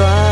survive.